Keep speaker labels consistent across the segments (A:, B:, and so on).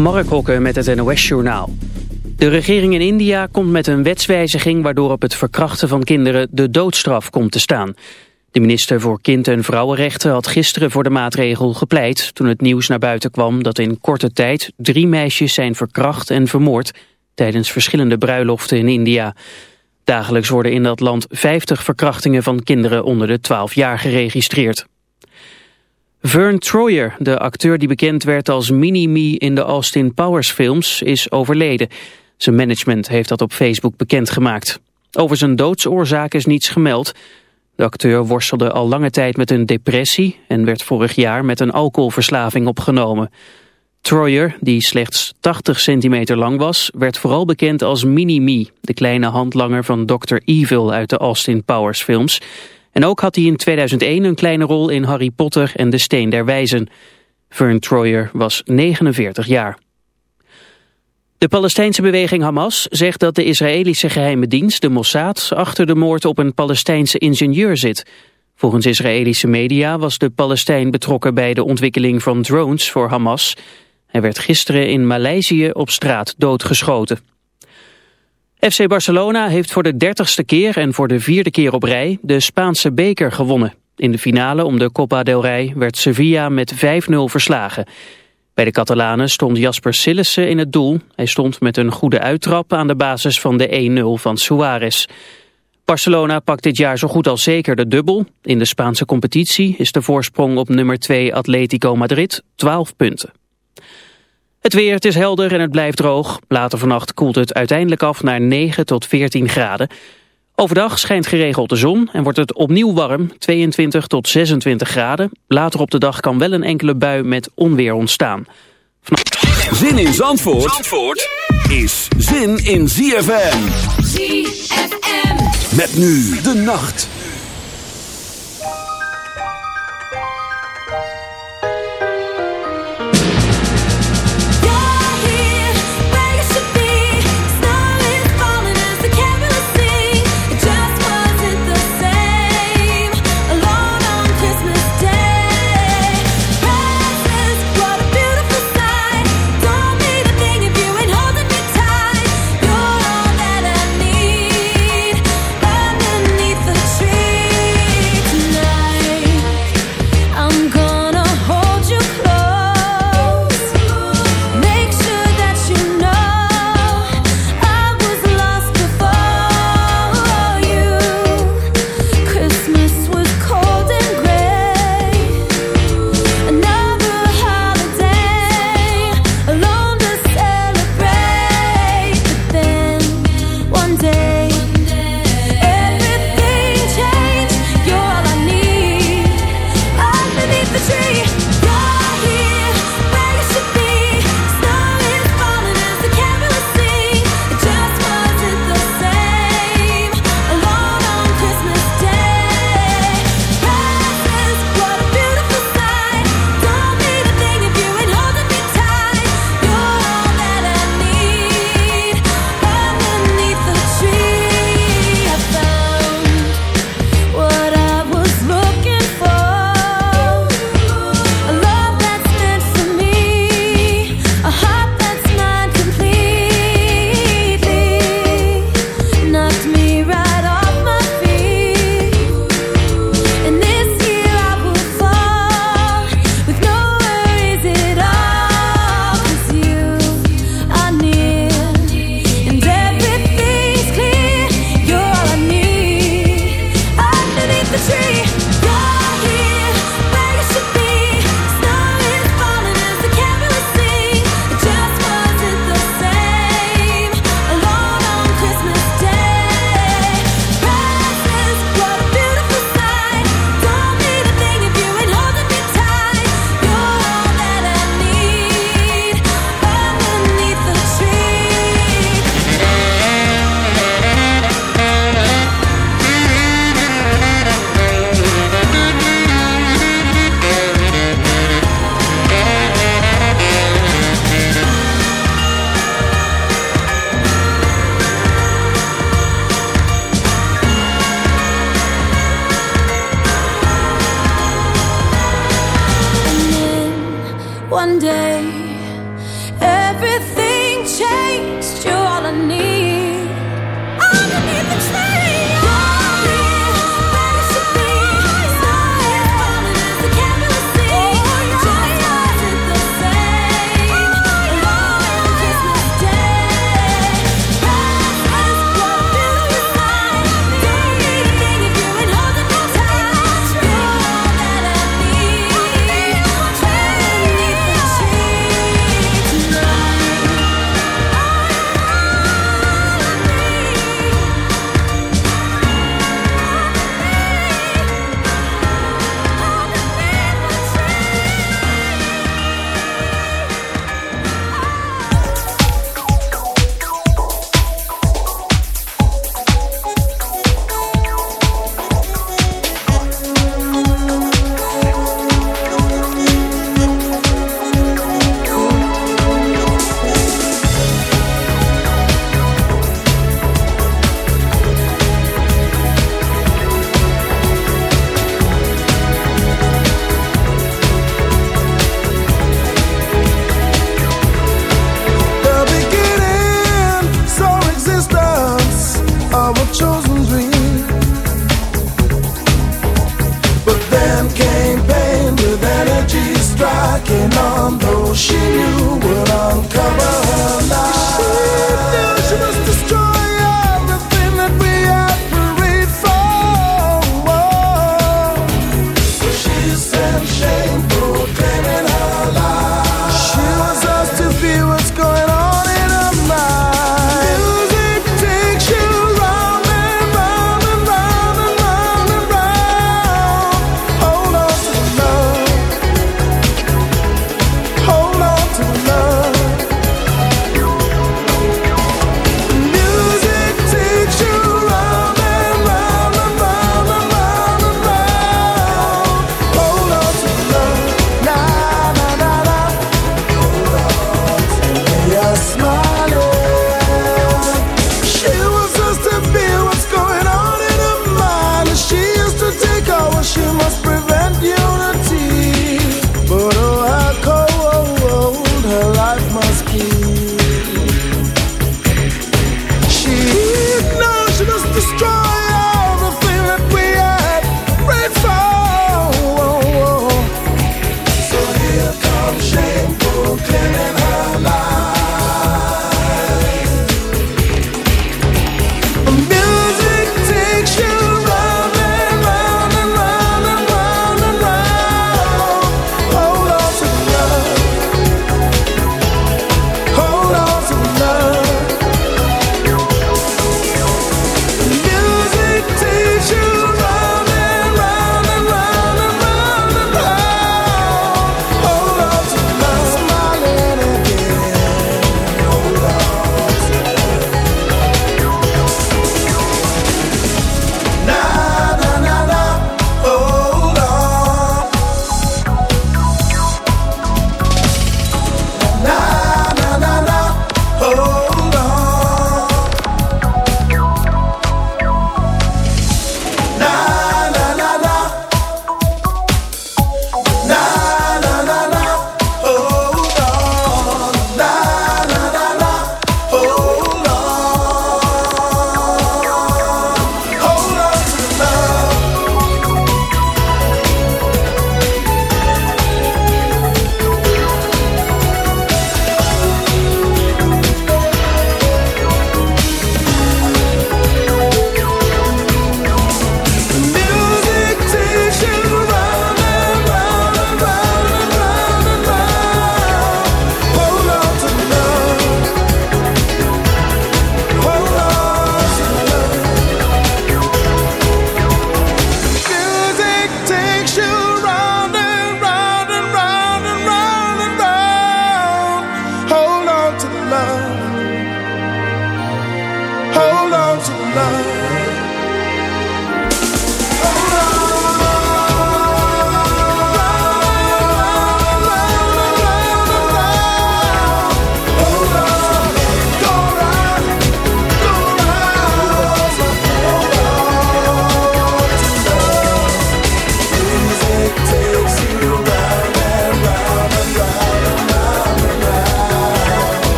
A: Mark Hokke met het NOS-journaal. De regering in India komt met een wetswijziging... waardoor op het verkrachten van kinderen de doodstraf komt te staan. De minister voor Kind- en Vrouwenrechten had gisteren voor de maatregel gepleit... toen het nieuws naar buiten kwam dat in korte tijd... drie meisjes zijn verkracht en vermoord... tijdens verschillende bruiloften in India. Dagelijks worden in dat land 50 verkrachtingen van kinderen onder de 12 jaar geregistreerd. Vern Troyer, de acteur die bekend werd als Mini-Me in de Austin Powers films, is overleden. Zijn management heeft dat op Facebook bekendgemaakt. Over zijn doodsoorzaak is niets gemeld. De acteur worstelde al lange tijd met een depressie en werd vorig jaar met een alcoholverslaving opgenomen. Troyer, die slechts 80 centimeter lang was, werd vooral bekend als Mini-Me, de kleine handlanger van Dr. Evil uit de Austin Powers films. En ook had hij in 2001 een kleine rol in Harry Potter en de Steen der Wijzen. Vern Troyer was 49 jaar. De Palestijnse beweging Hamas zegt dat de Israëlische geheime dienst, de Mossad, achter de moord op een Palestijnse ingenieur zit. Volgens Israëlische media was de Palestijn betrokken bij de ontwikkeling van drones voor Hamas. Hij werd gisteren in Maleisië op straat doodgeschoten. FC Barcelona heeft voor de dertigste keer en voor de vierde keer op rij de Spaanse beker gewonnen. In de finale om de Copa del Rey werd Sevilla met 5-0 verslagen. Bij de Catalanen stond Jasper Sillissen in het doel. Hij stond met een goede uittrap aan de basis van de 1-0 van Suarez. Barcelona pakt dit jaar zo goed als zeker de dubbel. In de Spaanse competitie is de voorsprong op nummer 2 Atletico Madrid 12 punten. Het weer, het is helder en het blijft droog. Later vannacht koelt het uiteindelijk af naar 9 tot 14 graden. Overdag schijnt geregeld de zon en wordt het opnieuw warm, 22 tot 26 graden. Later op de dag kan wel een enkele bui met onweer ontstaan.
B: Zin in Zandvoort, Zandvoort is zin in ZFM. ZFM. Met nu de nacht.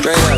C: Straight up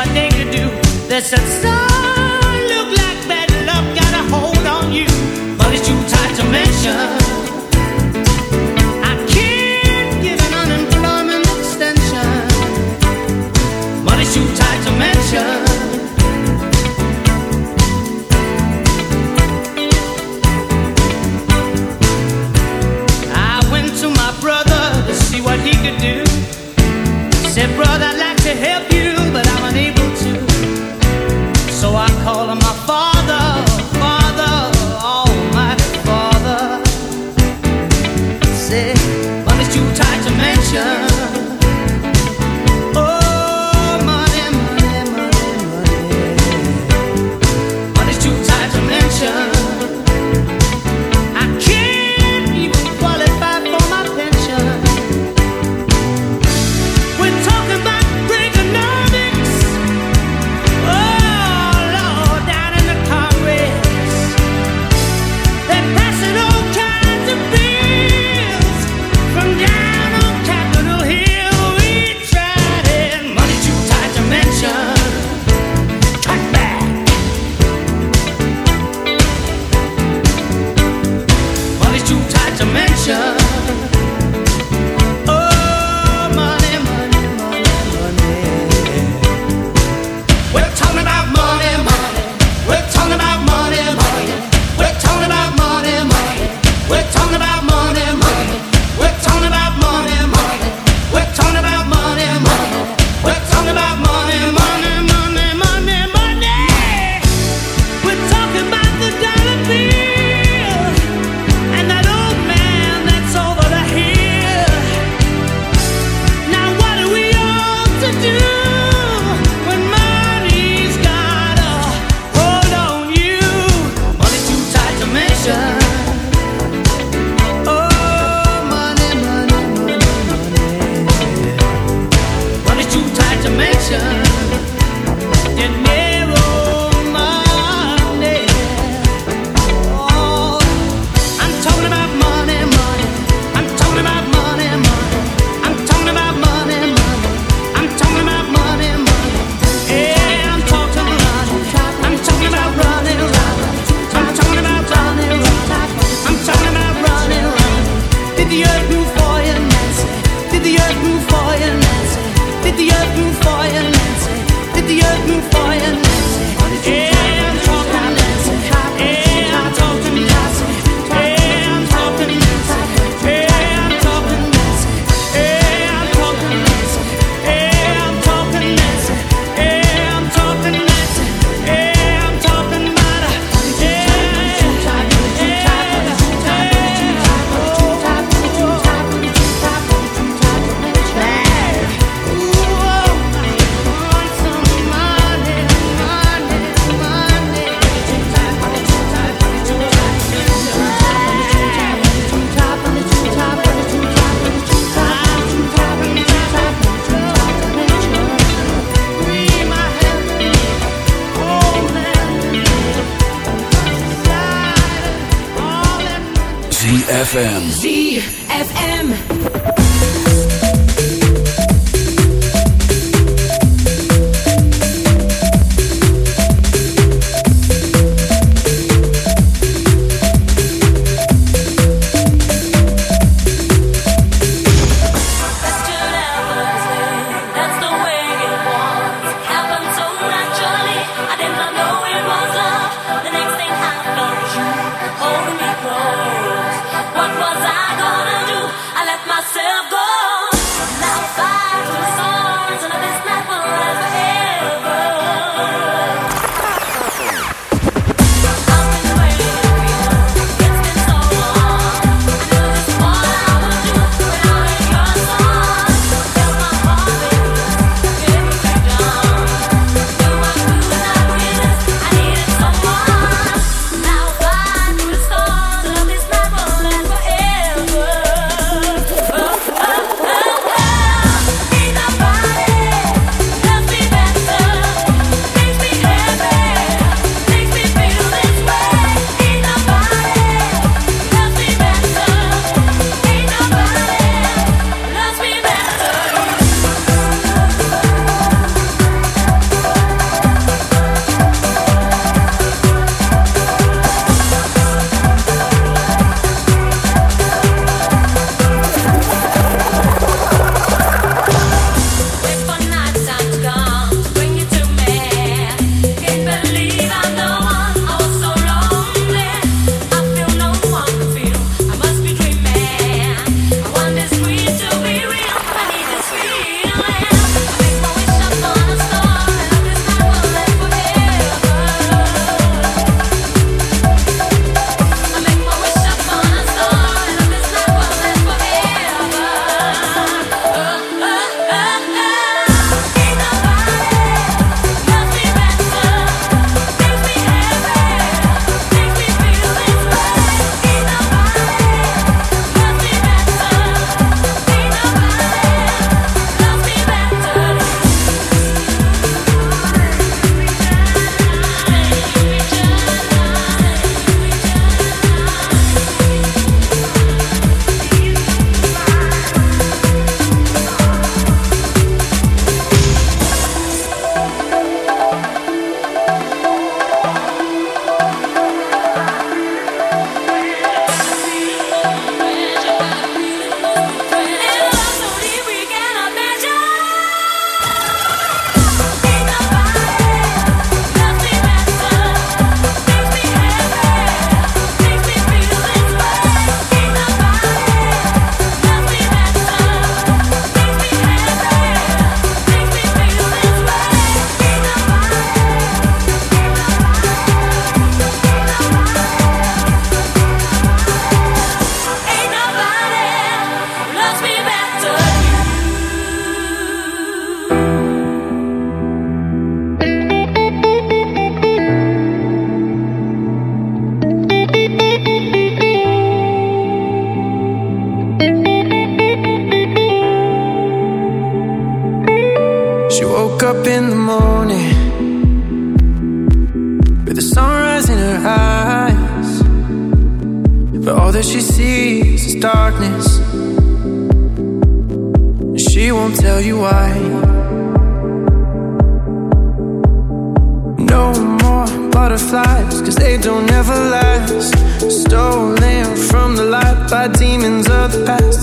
D: what they could do. They said, son, look like bad luck got a
B: hold on you, but it's too tight to mention.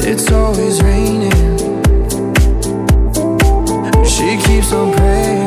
B: It's always raining. She keeps on praying.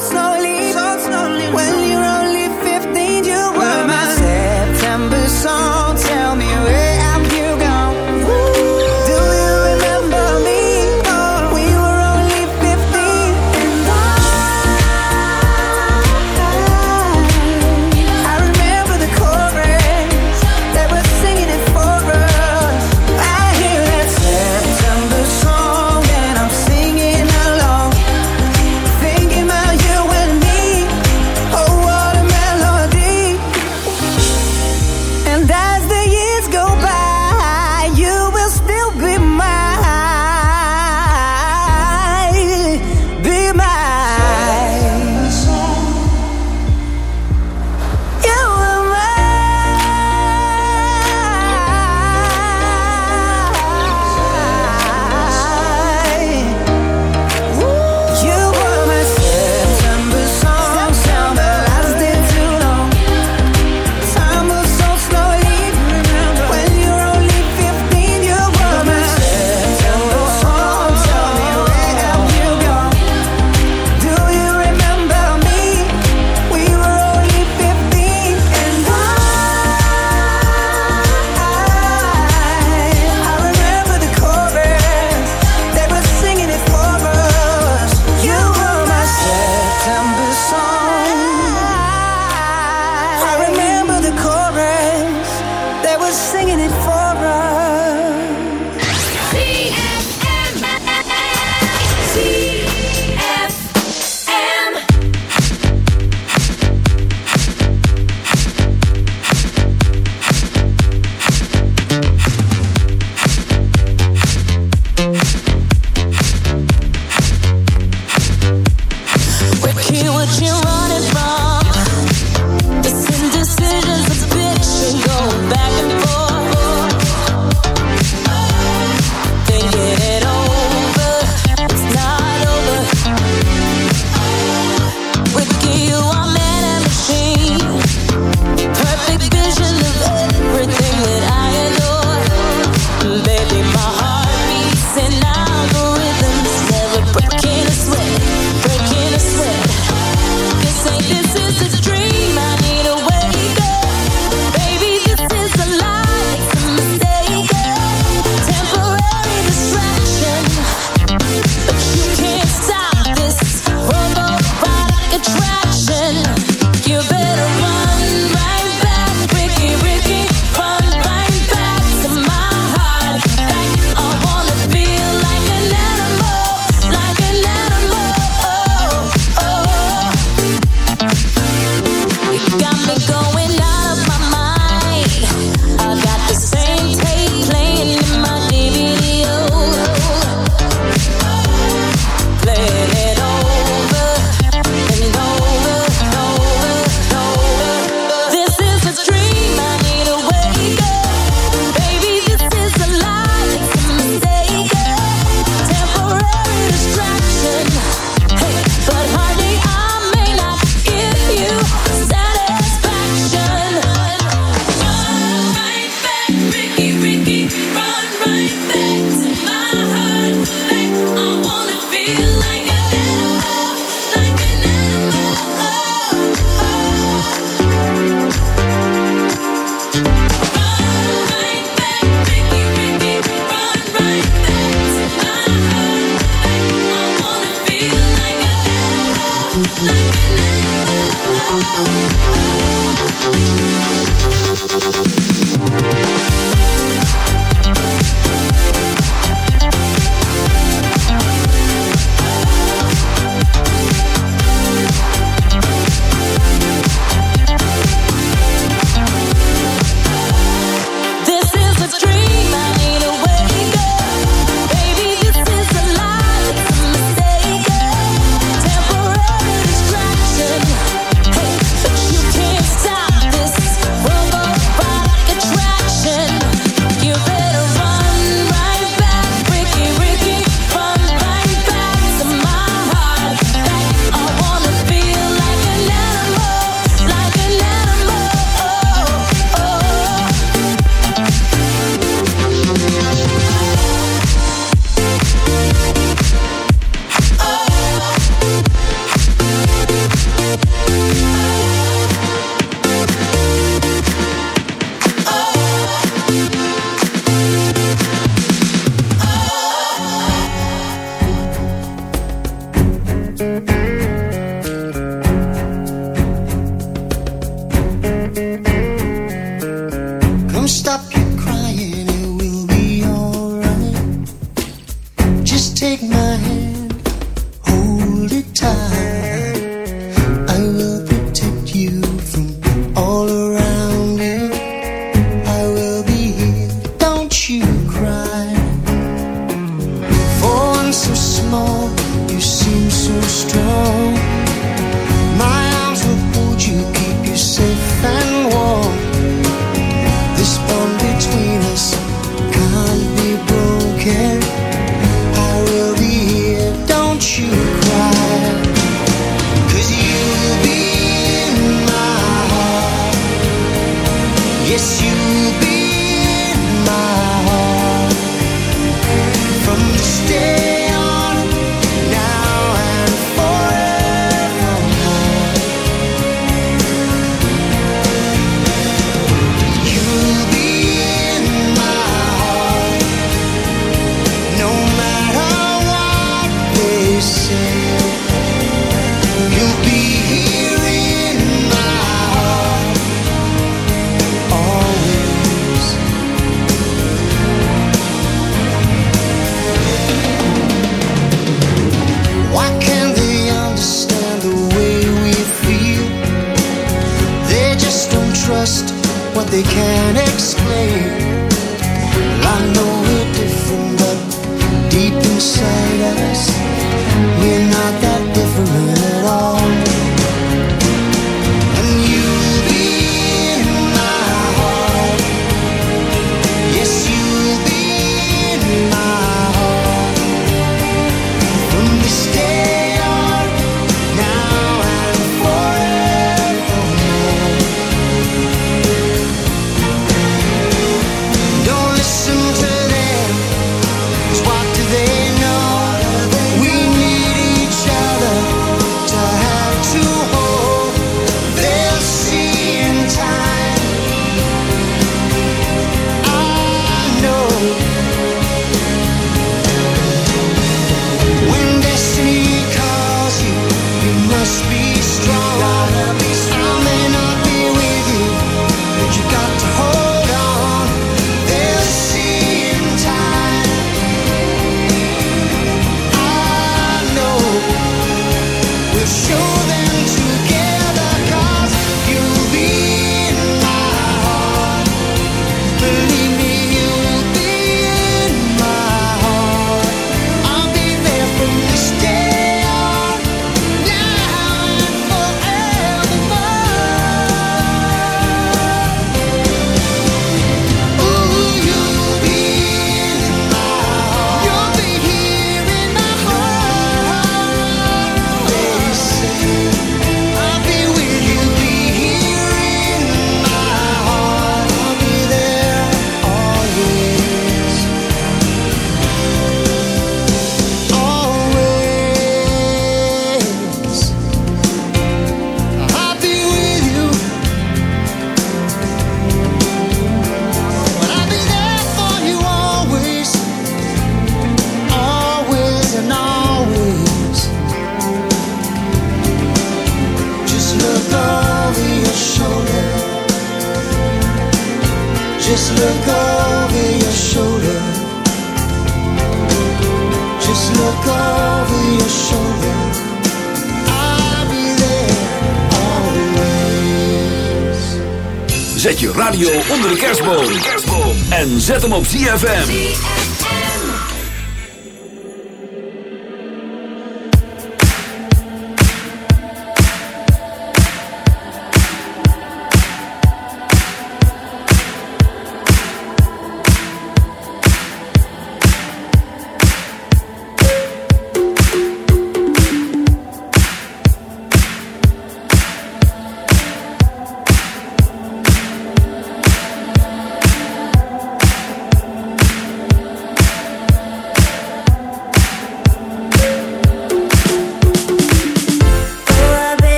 E: zet hem op ZFM.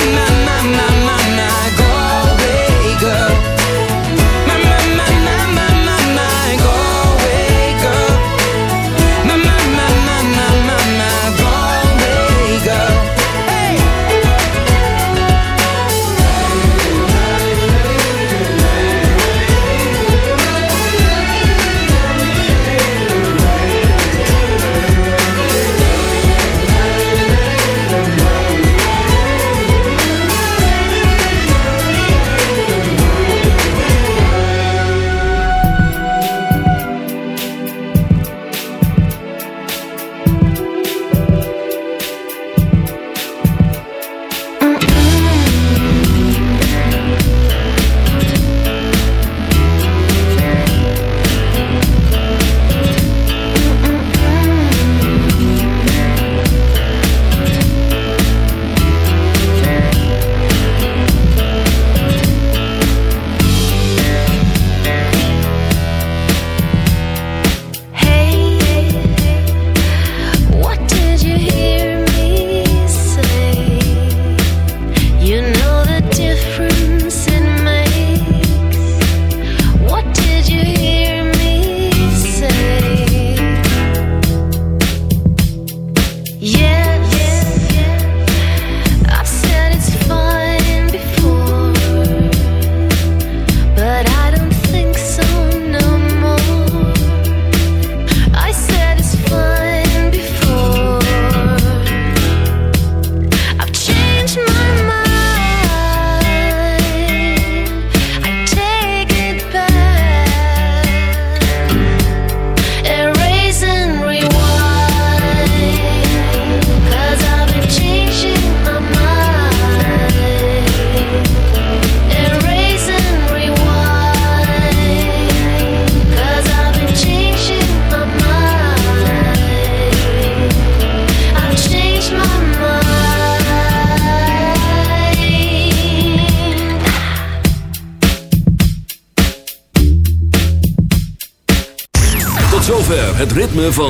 F: My, my, my, my, my,